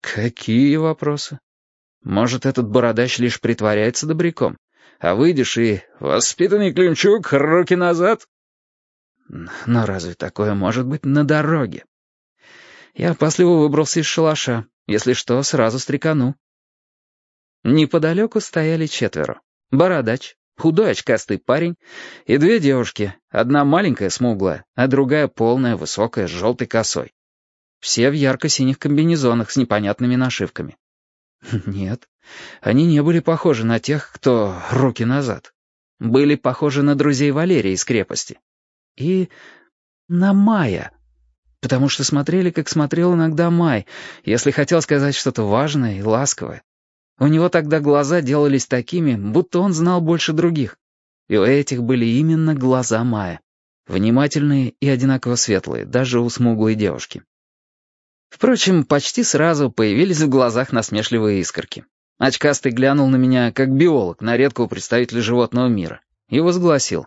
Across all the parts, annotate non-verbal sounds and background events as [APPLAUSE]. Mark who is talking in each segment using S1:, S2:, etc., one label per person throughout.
S1: Какие вопросы? Может, этот бородач лишь притворяется добряком, а выйдешь и «Воспитанный Климчук, руки назад!» Но разве такое может быть на дороге? Я опасливо выбрался из шалаша. Если что, сразу стрекану. Неподалеку стояли четверо. Бородач, худой очкастый парень и две девушки. Одна маленькая, смуглая, а другая полная, высокая, с желтой косой. Все в ярко-синих комбинезонах с непонятными нашивками. [LAUGHS] Нет, они не были похожи на тех, кто руки назад. Были похожи на друзей Валерия из крепости. И на Майя. Потому что смотрели, как смотрел иногда Май, если хотел сказать что-то важное и ласковое. У него тогда глаза делались такими, будто он знал больше других. И у этих были именно глаза Мая. Внимательные и одинаково светлые, даже у смуглой девушки. Впрочем, почти сразу появились в глазах насмешливые искорки. Очкастый глянул на меня, как биолог, на редкого представителя животного мира, и возгласил.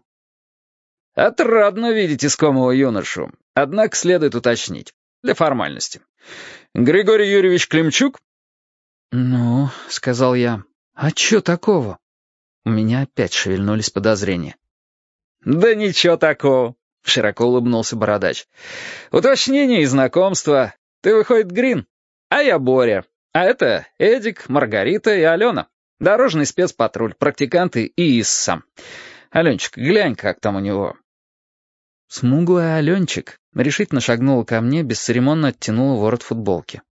S1: «Отрадно видеть искомого юношу, однако следует уточнить, для формальности. Григорий Юрьевич Климчук?»
S2: «Ну», — сказал я, — «а чё такого?» У меня опять шевельнулись подозрения.
S1: «Да ничего такого», — широко улыбнулся бородач. «Уточнение и знакомство. Ты, выходит, Грин, а я Боря. А это Эдик, Маргарита и Алена. Дорожный спецпатруль, практиканты и Исса. Аленчик, глянь, как там у него».
S2: Смуглая Аленчик решительно шагнула ко мне, бесцеремонно оттянула ворот футболки.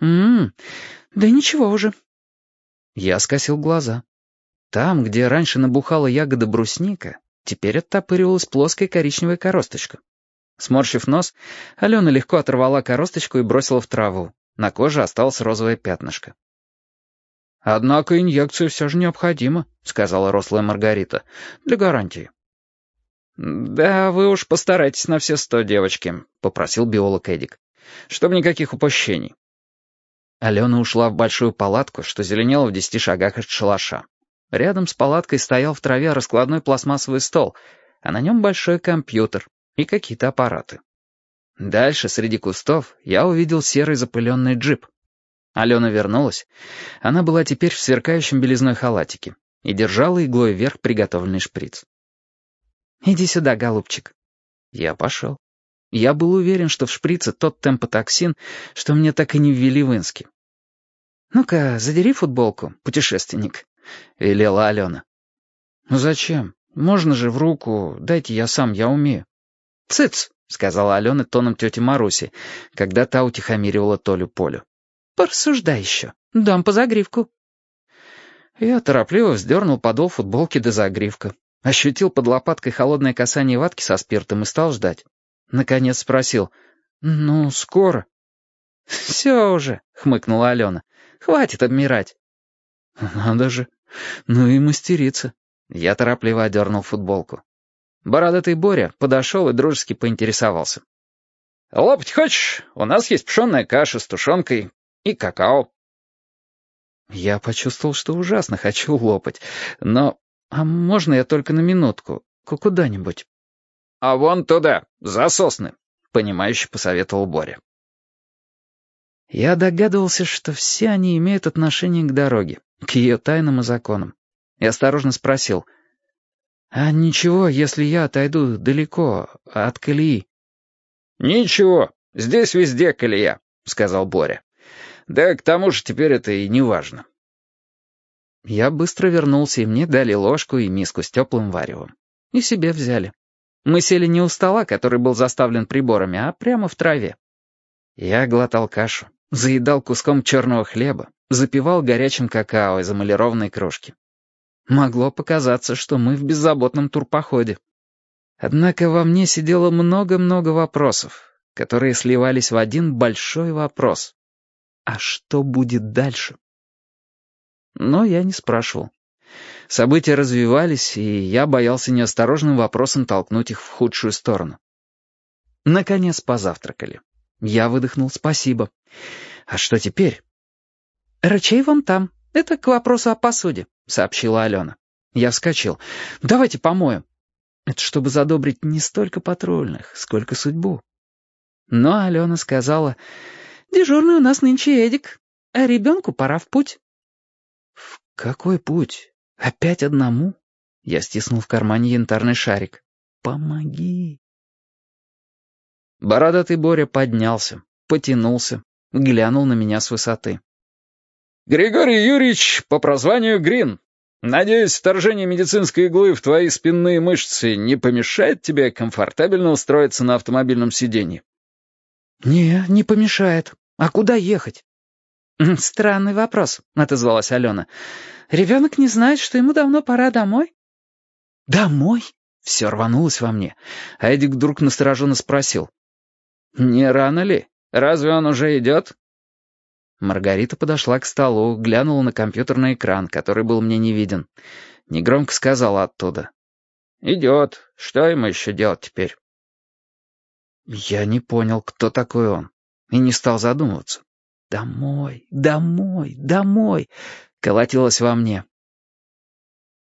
S2: «М-м, да ничего уже». Я скосил глаза. Там, где раньше набухала ягода брусника, теперь оттопыривалась плоская коричневая коросточка. Сморщив нос, Алена легко оторвала коросточку и бросила в траву. На коже осталось розовое пятнышко.
S1: «Однако инъекция все же необходима», — сказала рослая Маргарита, — «для гарантии». «Да, вы уж постарайтесь на все сто, девочки», — попросил биолог Эдик. «Чтобы никаких упущений».
S2: Алена ушла в большую палатку, что зеленела в десяти шагах от шалаша. Рядом с палаткой стоял в траве раскладной пластмассовый стол, а на нем большой компьютер, и какие-то аппараты. Дальше, среди кустов, я увидел серый запыленный джип. Алена вернулась. Она была теперь в сверкающем белизной халатике и держала иглой вверх приготовленный шприц. «Иди сюда, голубчик». Я пошел. Я был уверен, что в шприце тот темпотоксин, что мне так и не ввели в Инске. «Ну-ка, задери футболку, путешественник», — велела Алена. «Ну зачем? Можно же в руку. Дайте я сам, я умею». «Цыц!» — сказала Алена тоном тети Маруси, когда та утихомиривала Толю Полю. «Порассуждай еще. Дам по загривку». Я торопливо вздернул подол футболки до загривка, ощутил под лопаткой холодное касание ватки со спиртом и стал ждать. Наконец спросил. «Ну, скоро». «Все уже», — хмыкнула Алена. «Хватит обмирать». «Надо же. Ну и мастерица». Я торопливо одернул футболку. Бородатый Боря подошел и дружески поинтересовался.
S1: «Лопать хочешь? У нас есть пшенная каша с тушенкой и какао».
S2: Я почувствовал, что ужасно хочу лопать, но... А можно я только на минутку? Куда-нибудь?
S1: «А вон туда, за сосны», — понимающе посоветовал Боря.
S2: Я догадывался, что все они имеют отношение к дороге, к ее тайнам и законам. И осторожно спросил — «А ничего, если я отойду далеко, от колеи?»
S1: «Ничего, здесь везде колея», — сказал Боря. «Да к тому же теперь это и не важно».
S2: Я быстро вернулся, и мне дали ложку и миску с теплым варевом. И себе взяли. Мы сели не у стола, который был заставлен приборами, а прямо в траве. Я глотал кашу, заедал куском черного хлеба, запивал горячим какао из эмалированной кружки. Могло показаться, что мы в беззаботном турпоходе. Однако во мне сидело много-много вопросов, которые сливались в один большой вопрос. А что будет дальше? Но я не спрашивал. События развивались, и я боялся неосторожным вопросом толкнуть их в худшую сторону. Наконец позавтракали. Я выдохнул «спасибо». А что теперь? «Рычей вон там. Это к вопросу о посуде», — сообщила Алена. Я вскочил. «Давайте помоем». Это чтобы задобрить не столько патрульных, сколько судьбу. Но Алена сказала, Дежурный у нас нынче Эдик, а ребенку пора в путь».
S1: «В какой путь? Опять одному?» Я стиснул в кармане янтарный шарик. «Помоги!» Бородатый Боря поднялся, потянулся, глянул на меня с высоты.
S3: «Григорий Юрьевич по прозванию Грин. Надеюсь, вторжение медицинской иглы в твои спинные мышцы не помешает тебе комфортабельно устроиться на автомобильном сиденье?»
S2: «Не, не помешает. А куда ехать?» «Странный вопрос», — отозвалась Алена. «Ребенок не знает, что ему давно пора домой?»
S1: «Домой?» — все рванулось во мне. А Эдик вдруг настороженно спросил. «Не рано ли? Разве он уже идет?» Маргарита подошла к столу, глянула на компьютерный экран, который был мне не виден. Негромко сказала оттуда. «Идет. Что ему еще делать теперь?» Я не понял, кто такой он, и не стал задумываться. «Домой, домой, домой!» — колотилось во мне.